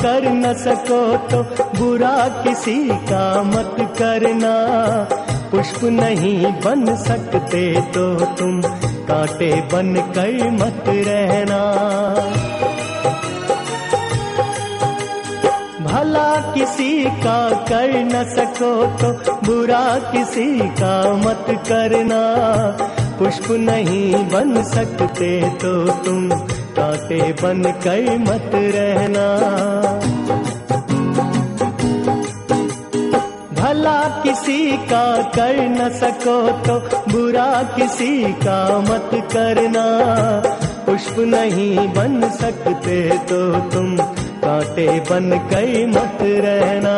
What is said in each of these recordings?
कर न सको तो बुरा किसी का मत करना। पुष्प नहीं बन सकते तो तुम कांटे बन कर मत रहना। भला किसी का कर न सको तो बुरा किसी का मत करना। पुष्प नहीं बन सकते तो तुम कांटे बन कई मत रहना। भला किसी का कर न सको तो बुरा किसी का मत करना। पुष्प नहीं बन सकते तो तुम कांटे बन कई मत रहना।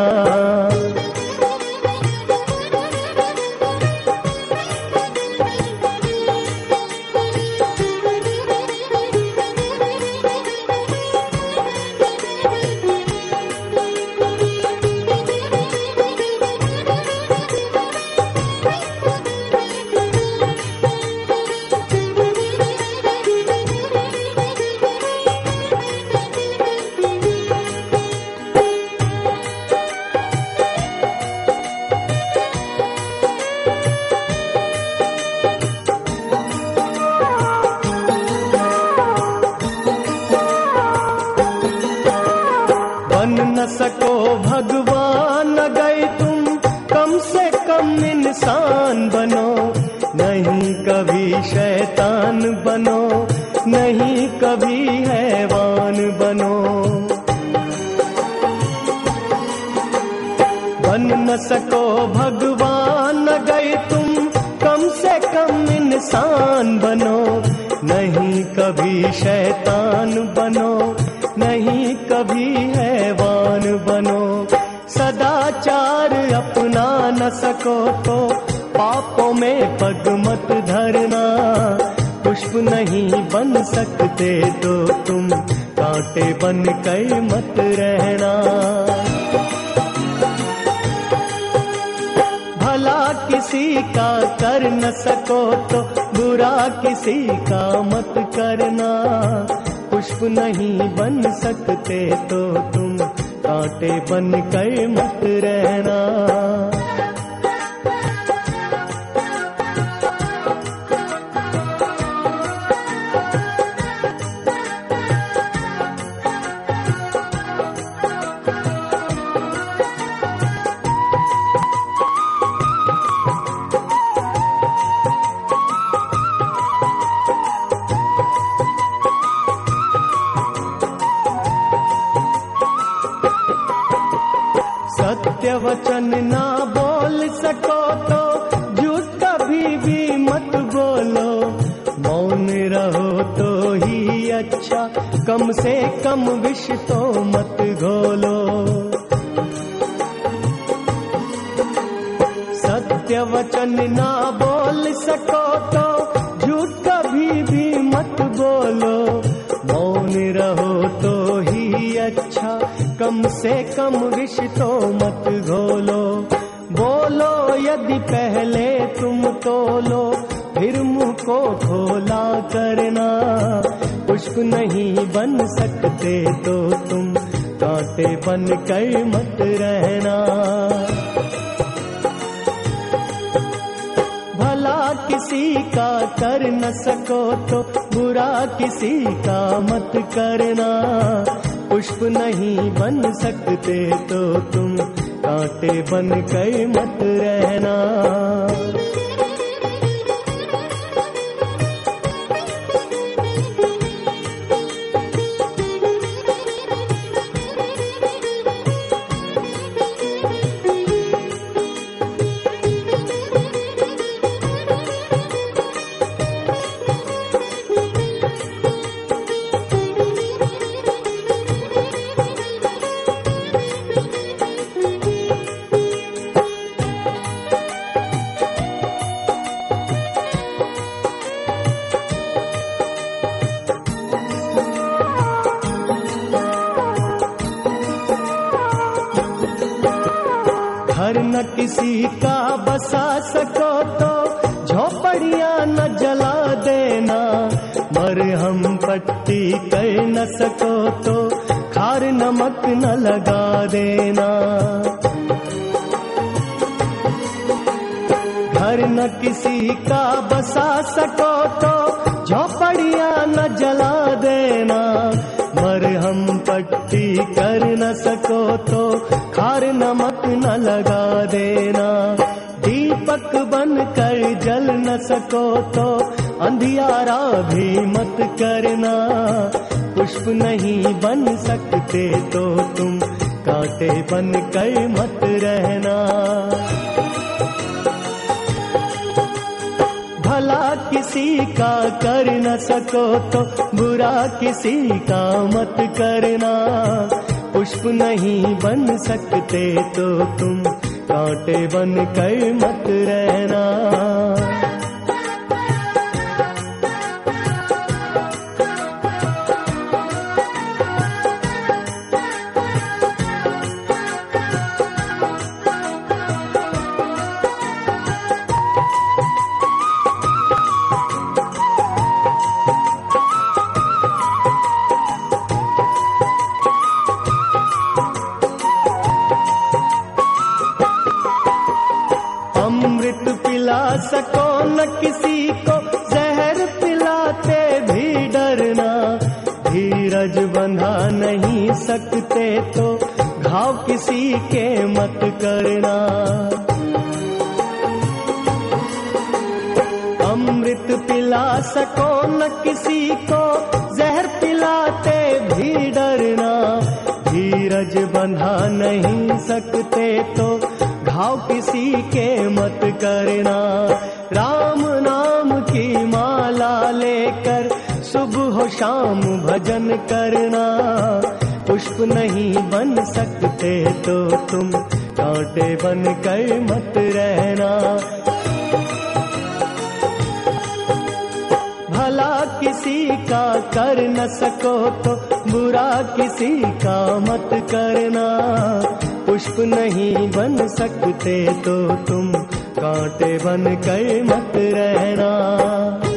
भगवान गए तुम कम से कम इंसान बनो। नहीं कभी शैतान बनो नहीं कभी हैवान बनो। बन न सको भगवान गए तुम कम से कम इंसान बनो। नहीं कभी शैतान बनो नहीं कभी हैवान बनो। सदाचार अपना न सको तो पापों में पग मत धरना। पुष्प नहीं बन सकते तो तुम कांटे बन कर मत रहना। भला किसी का कर न सको तो बुरा किसी का मत करना। पुष्प नहीं बन सकते तो तुम कांटे बन कर मत वचन ना बोल सको तो झूठ कभी भी मत बोलो। मौन रहो तो ही अच्छा कम से कम विष तो मत घोलो। सत्य वचन ना बोल सको तो कम से कम विष तो मत घोलो। बोलो, यदि पहले तुम तोलो, फिर मुँह को खोला करना। पुष्प नहीं बन सकते तो तुम कांटे बन कर मत रहना। भला किसी का कर न सको तो बुरा किसी का मत करना। पुष्प नहीं बन सकते तो तुम कांटे बन कर मत रहना। का बसा सको तो झोपड़ियाँ न जला देना। मर हम पट्टी कर न सको तो खार नमक न लगा देना। घर न किसी का बसा सको तो झोपड़िया न जला देना। मर हम पट्टी कर न सको तो खार नमक न लगा देना। दीपक बन कर जल न सको तो अंधियारा भी मत करना। पुष्प नहीं बन सकते तो तुम कांटे बन कर मत रहना। भला किसी का कर न सको तो बुरा किसी का मत करना। पुष्प नहीं बन सकते तो तुम कांटे बन कर मत रहना। अमृत पिला सको न किसी को, जहर पिलाते भी डरना। धीरज बंधा नहीं सकते तो घाव किसी के मत करना। अमृत पिला सको न किसी को, जहर पिलाते भी डरना। धीरज बंधा नहीं सकते तो घाव किसी के मत करना। राम नाम की माला लेकर सुबह शाम भजन करना। पुष्प नहीं बन सकते तो तुम कांटे बन कर मत रहना। भला किसी का कर न सको तो बुरा किसी का मत करना। पुष्प नहीं बन सकते तो तुम कांटे बन कर मत रहना।